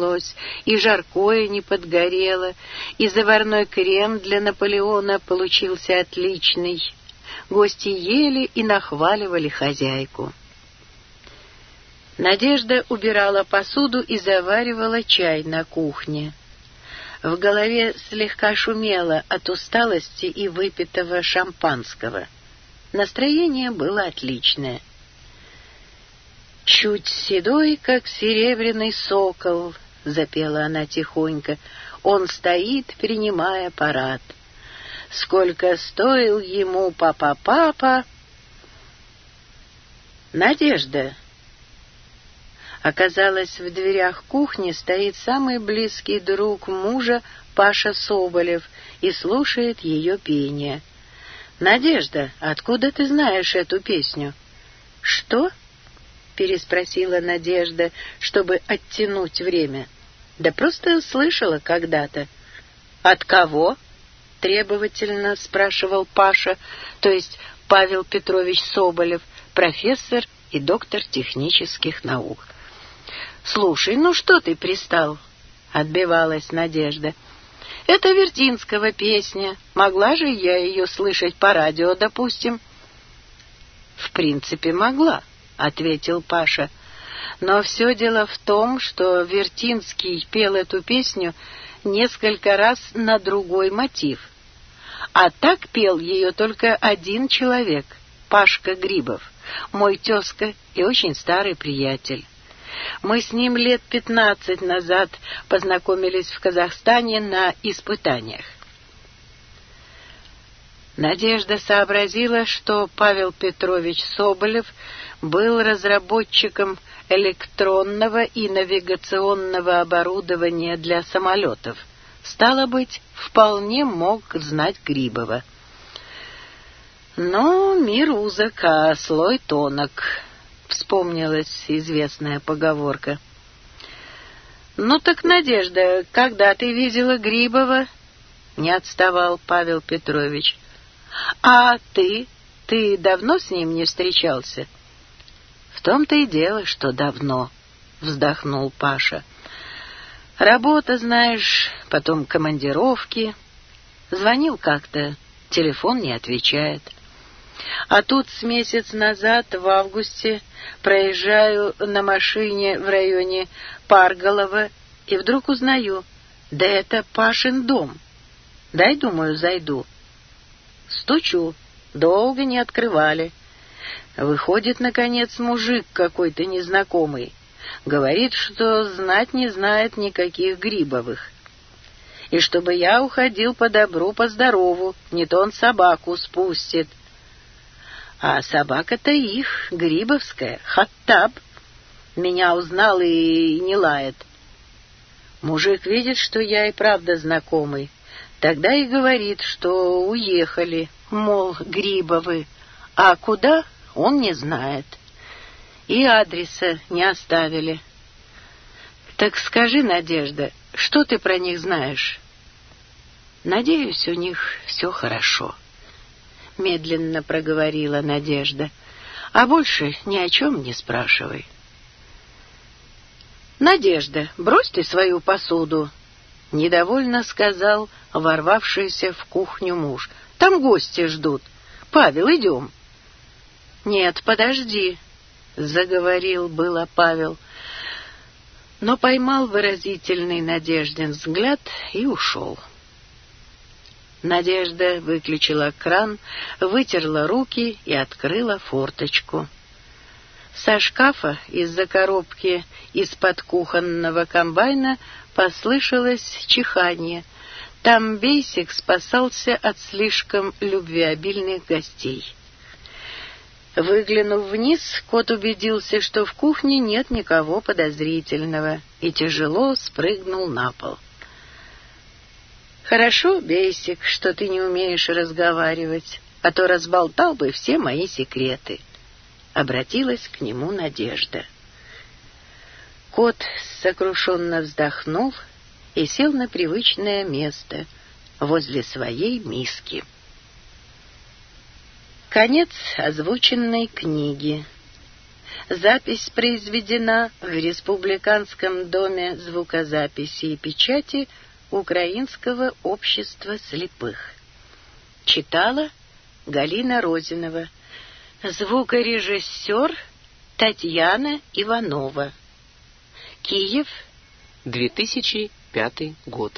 поднялось, и жаркое не подгорело, и заварной крем для Наполеона получился отличный. Гости ели и нахваливали хозяйку. Надежда убирала посуду и заваривала чай на кухне. В голове слегка шумело от усталости и выпитого шампанского. Настроение было отличное. «Чуть седой, как серебряный сокол», — запела она тихонько. Он стоит, принимая парад. Сколько стоил ему папа-папа? Надежда. Оказалось, в дверях кухни стоит самый близкий друг мужа Паша Соболев и слушает ее пение. «Надежда, откуда ты знаешь эту песню?» «Что?» переспросила Надежда, чтобы оттянуть время. «Да просто слышала когда-то». «От кого?» — требовательно спрашивал Паша, то есть Павел Петрович Соболев, профессор и доктор технических наук. «Слушай, ну что ты пристал?» — отбивалась Надежда. «Это Вертинского песня. Могла же я ее слышать по радио, допустим?» «В принципе, могла», — ответил Паша. Но все дело в том, что Вертинский пел эту песню несколько раз на другой мотив. А так пел ее только один человек — Пашка Грибов, мой тезка и очень старый приятель. Мы с ним лет пятнадцать назад познакомились в Казахстане на испытаниях. Надежда сообразила, что Павел Петрович Соболев был разработчиком электронного и навигационного оборудования для самолетов. Стало быть, вполне мог знать Грибова. Но мир узок, а слой тонок, вспомнилась известная поговорка. «Ну так, Надежда, когда ты видела Грибова?» — не отставал Павел Петрович — а ты? Ты давно с ним не встречался? В том-то и дело, что давно, вздохнул Паша. Работа, знаешь, потом командировки. Звонил как-то, телефон не отвечает. А тут с месяц назад, в августе, проезжаю на машине в районе Парголова и вдруг узнаю, да это Пашин дом. Дай, думаю, зайду. — Стучу. Долго не открывали. Выходит, наконец, мужик какой-то незнакомый. Говорит, что знать не знает никаких Грибовых. И чтобы я уходил по добру, по здорову, не то он собаку спустит. А собака-то их, грибовская, хаттаб. Меня узнал и не лает. Мужик видит, что я и правда знакомый. Тогда и говорит, что уехали, мол, Грибовы, а куда он не знает. И адреса не оставили. Так скажи, Надежда, что ты про них знаешь? Надеюсь, у них все хорошо. Медленно проговорила Надежда. А больше ни о чем не спрашивай. «Надежда, брось ты свою посуду!» Недовольно сказал ворвавшийся в кухню муж. «Там гости ждут. Павел, идем». «Нет, подожди», — заговорил было Павел, но поймал выразительный Надежден взгляд и ушел. Надежда выключила кран, вытерла руки и открыла форточку со шкафа, из-за коробки из-под кухонного комбайна послышалось чихание. Там Бейсик спасался от слишком любвеобильных гостей. Выглянув вниз, кот убедился, что в кухне нет никого подозрительного, и тяжело спрыгнул на пол. «Хорошо, Бейсик, что ты не умеешь разговаривать, а то разболтал бы все мои секреты» обратилась к нему Надежда. Кот сокрушенно вздохнул и сел на привычное место возле своей миски. Конец озвученной книги. Запись произведена в Республиканском доме звукозаписи и печати Украинского общества слепых. Читала Галина Розинова. Звукорежиссер Татьяна Иванова. Киев. 2005 год.